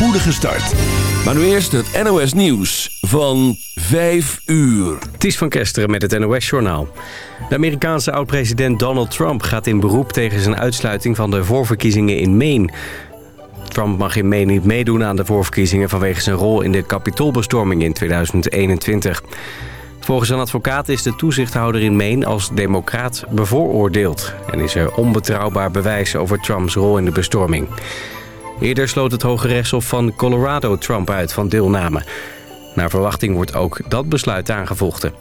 spoedige start. Maar nu eerst het NOS Nieuws van 5 uur. Ties van Kesteren met het NOS Journaal. De Amerikaanse oud-president Donald Trump gaat in beroep tegen zijn uitsluiting van de voorverkiezingen in Maine. Trump mag in Maine niet meedoen aan de voorverkiezingen vanwege zijn rol in de kapitoolbestorming in 2021. Volgens een advocaat is de toezichthouder in Maine als democraat bevooroordeeld... en is er onbetrouwbaar bewijs over Trumps rol in de bestorming. Eerder sloot het Hoge Rechtshof van Colorado Trump uit van deelname. Naar verwachting wordt ook dat besluit aangevochten.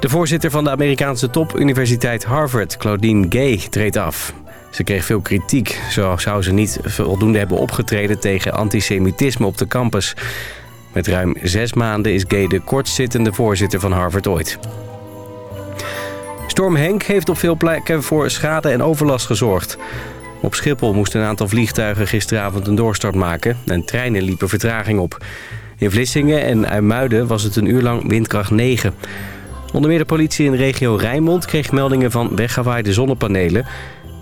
De voorzitter van de Amerikaanse topuniversiteit Harvard, Claudine Gay, treedt af. Ze kreeg veel kritiek. Zo zou ze niet voldoende hebben opgetreden tegen antisemitisme op de campus. Met ruim zes maanden is Gay de kortzittende voorzitter van Harvard ooit. Storm Henk heeft op veel plekken voor schade en overlast gezorgd. Op Schiphol moesten een aantal vliegtuigen gisteravond een doorstart maken... en treinen liepen vertraging op. In Vlissingen en IJmuiden was het een uur lang windkracht 9. Onder meer de politie in regio Rijnmond kreeg meldingen van weggewaaide zonnepanelen...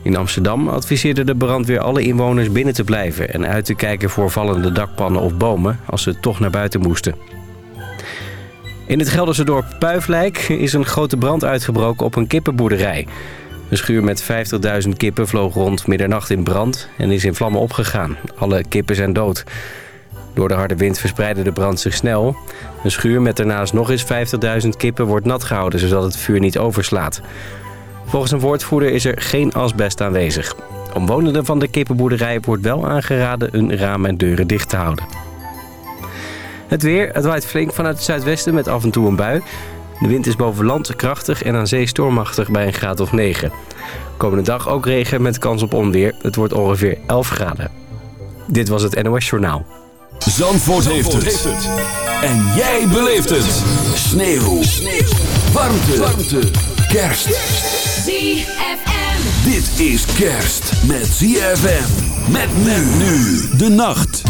In Amsterdam adviseerde de brandweer alle inwoners binnen te blijven... en uit te kijken voor vallende dakpannen of bomen als ze toch naar buiten moesten. In het Gelderse dorp Puiflijk is een grote brand uitgebroken op een kippenboerderij. Een schuur met 50.000 kippen vloog rond middernacht in brand en is in vlammen opgegaan. Alle kippen zijn dood. Door de harde wind verspreidde de brand zich snel. Een schuur met daarnaast nog eens 50.000 kippen wordt nat gehouden... zodat het vuur niet overslaat. Volgens een woordvoerder is er geen asbest aanwezig. Omwonenden van de kippenboerderij wordt wel aangeraden hun ramen en deuren dicht te houden. Het weer, het waait flink vanuit het zuidwesten met af en toe een bui. De wind is boven land krachtig en aan zee stormachtig bij een graad of 9. Komende dag ook regen met kans op onweer. Het wordt ongeveer 11 graden. Dit was het NOS Journaal. Zandvoort, heeft, het. En jij beleeft het. Sneeuw. Sneeuw. Warmte. Warmte. Kerst. ZFM. Dit is kerst met ZFM. Met men nu. De nacht.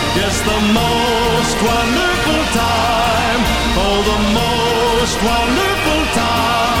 Yes, the most wonderful time. Oh, the most wonderful time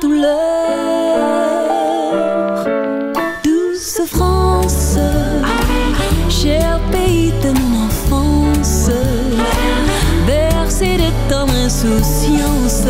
Douleur. Douce France, cher pays de mon enfance, bercé de tendre insouciance,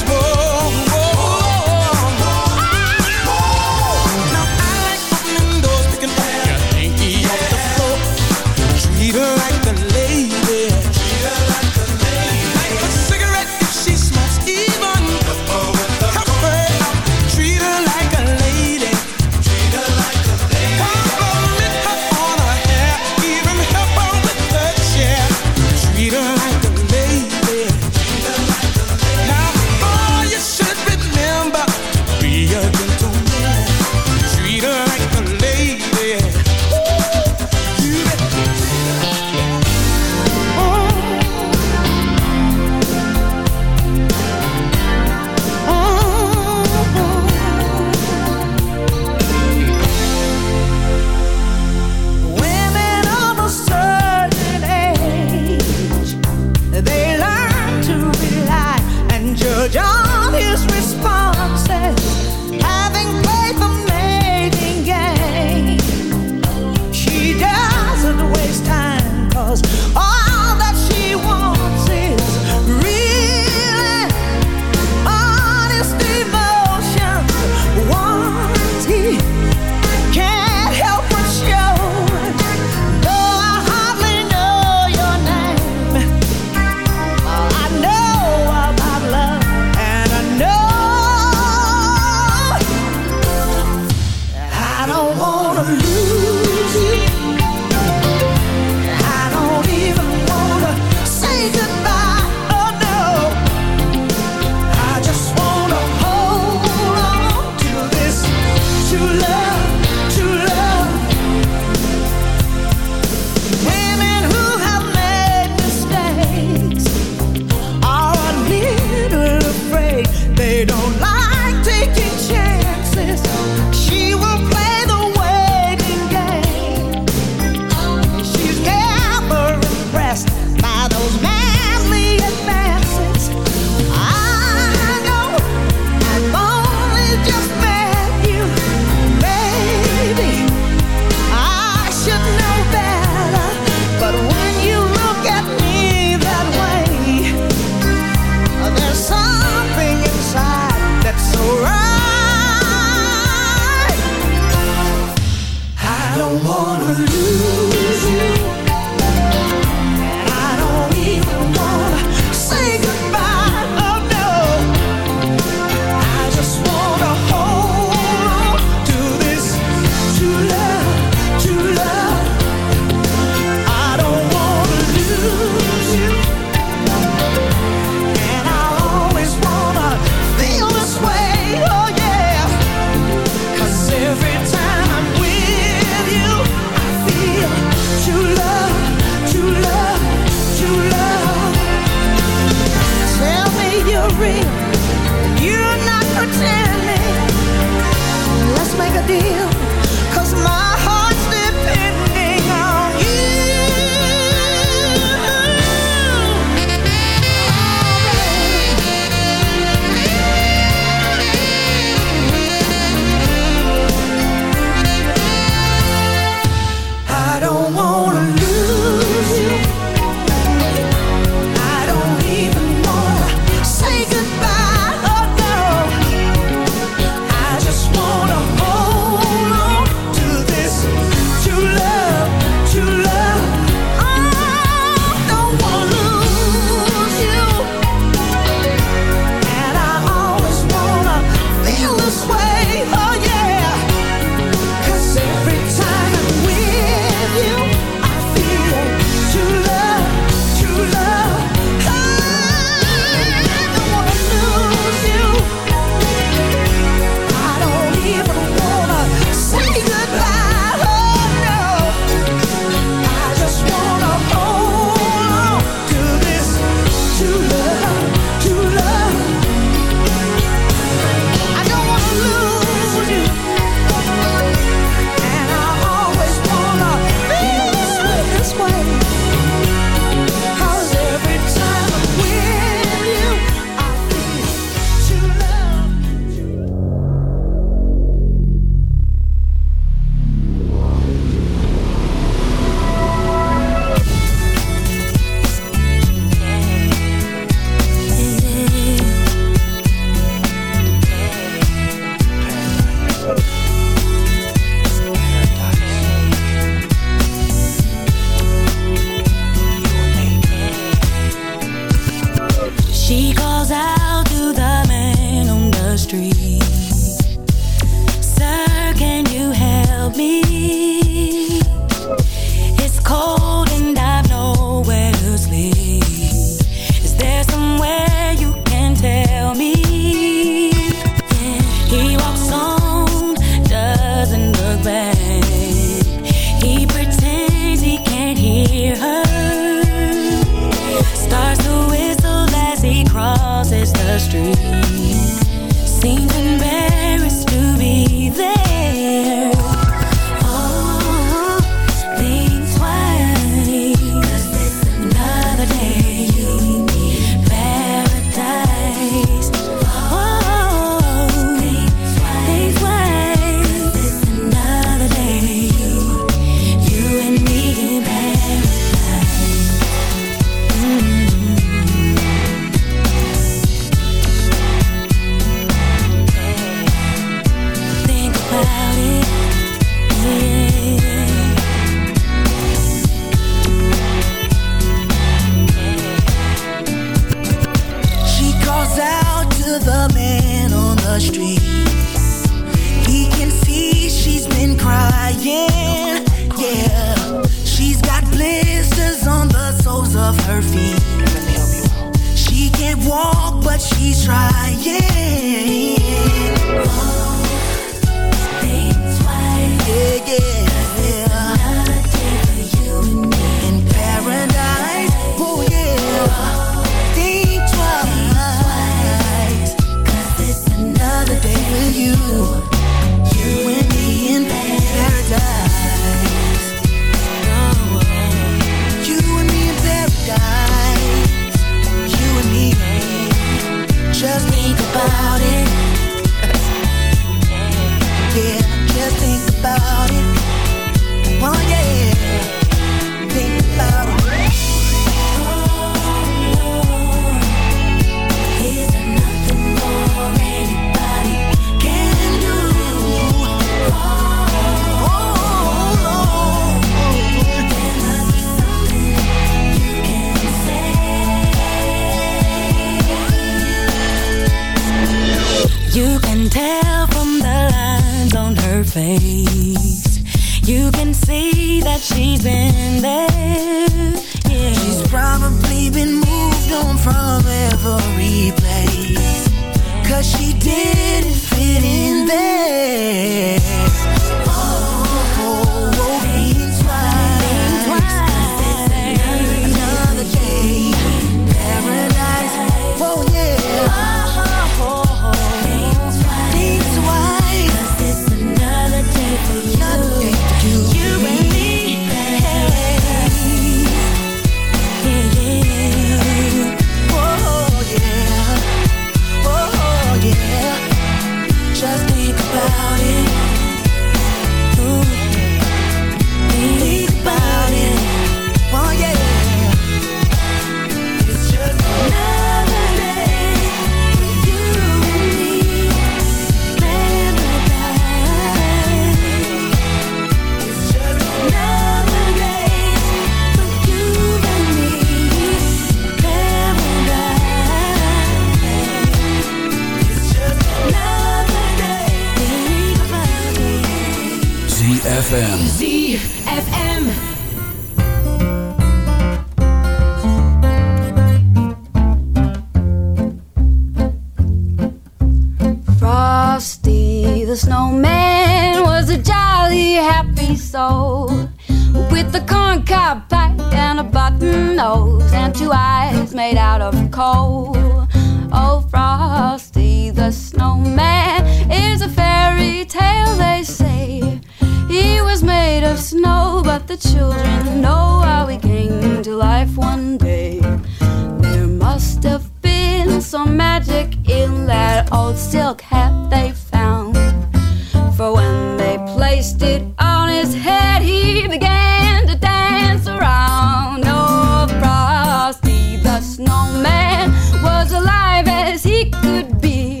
alive as he could be.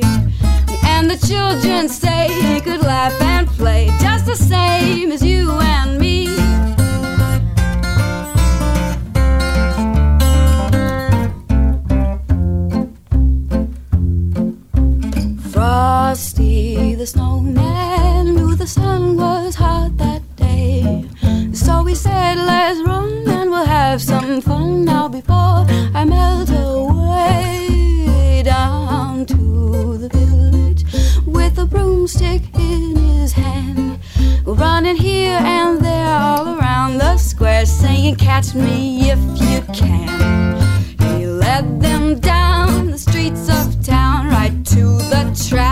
And the children say he could laugh and play just the same as you and me. Frosty the snowman knew the sun was hot that day. So he said, Let's run and we'll have some fun now before I melt away. stick in his hand. Running here and there all around the square, saying, Catch me if you can. He led them down the streets of town, right to the trap.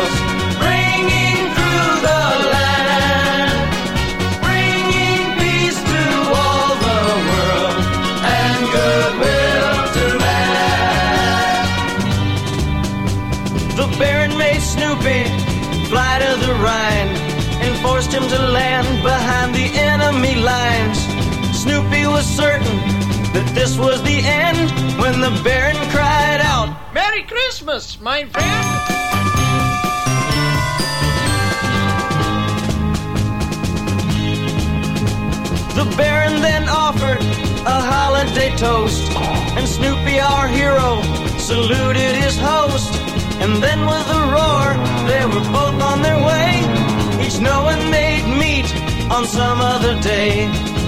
certain that this was the end when the Baron cried out, Merry Christmas, my friend! The Baron then offered a holiday toast, and Snoopy, our hero, saluted his host. And then with a roar, they were both on their way, each knowing they'd meet on some other day.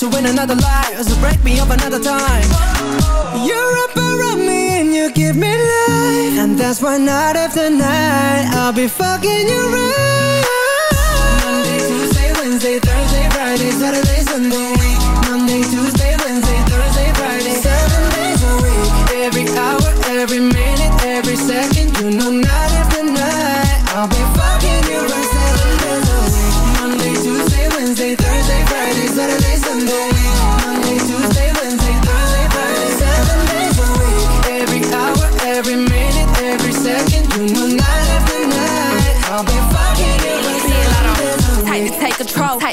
To win another life So break me up another time. You're up around me and you give me life. And that's why night after night I'll be fucking you right. Monday, Tuesday, Wednesday, Thursday, Friday, Saturday, Sunday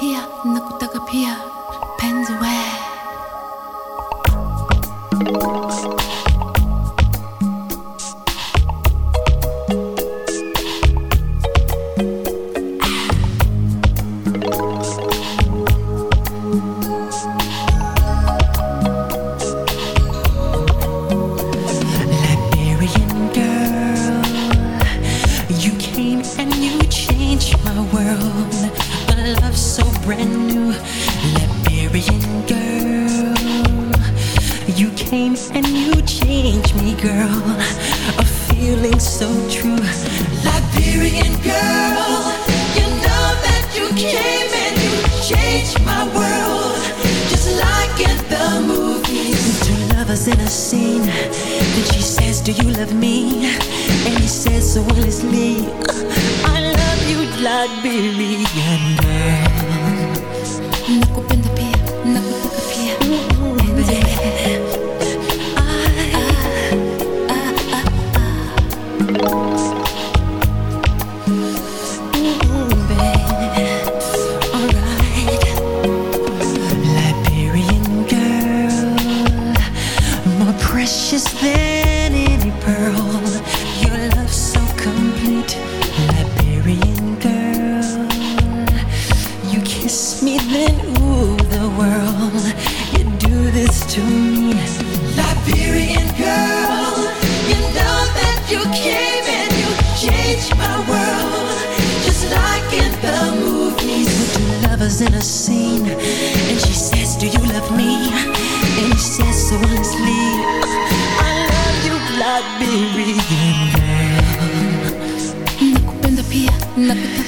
pia na kutaka pia penzi we be reading. Nakupenda pia, nakutaka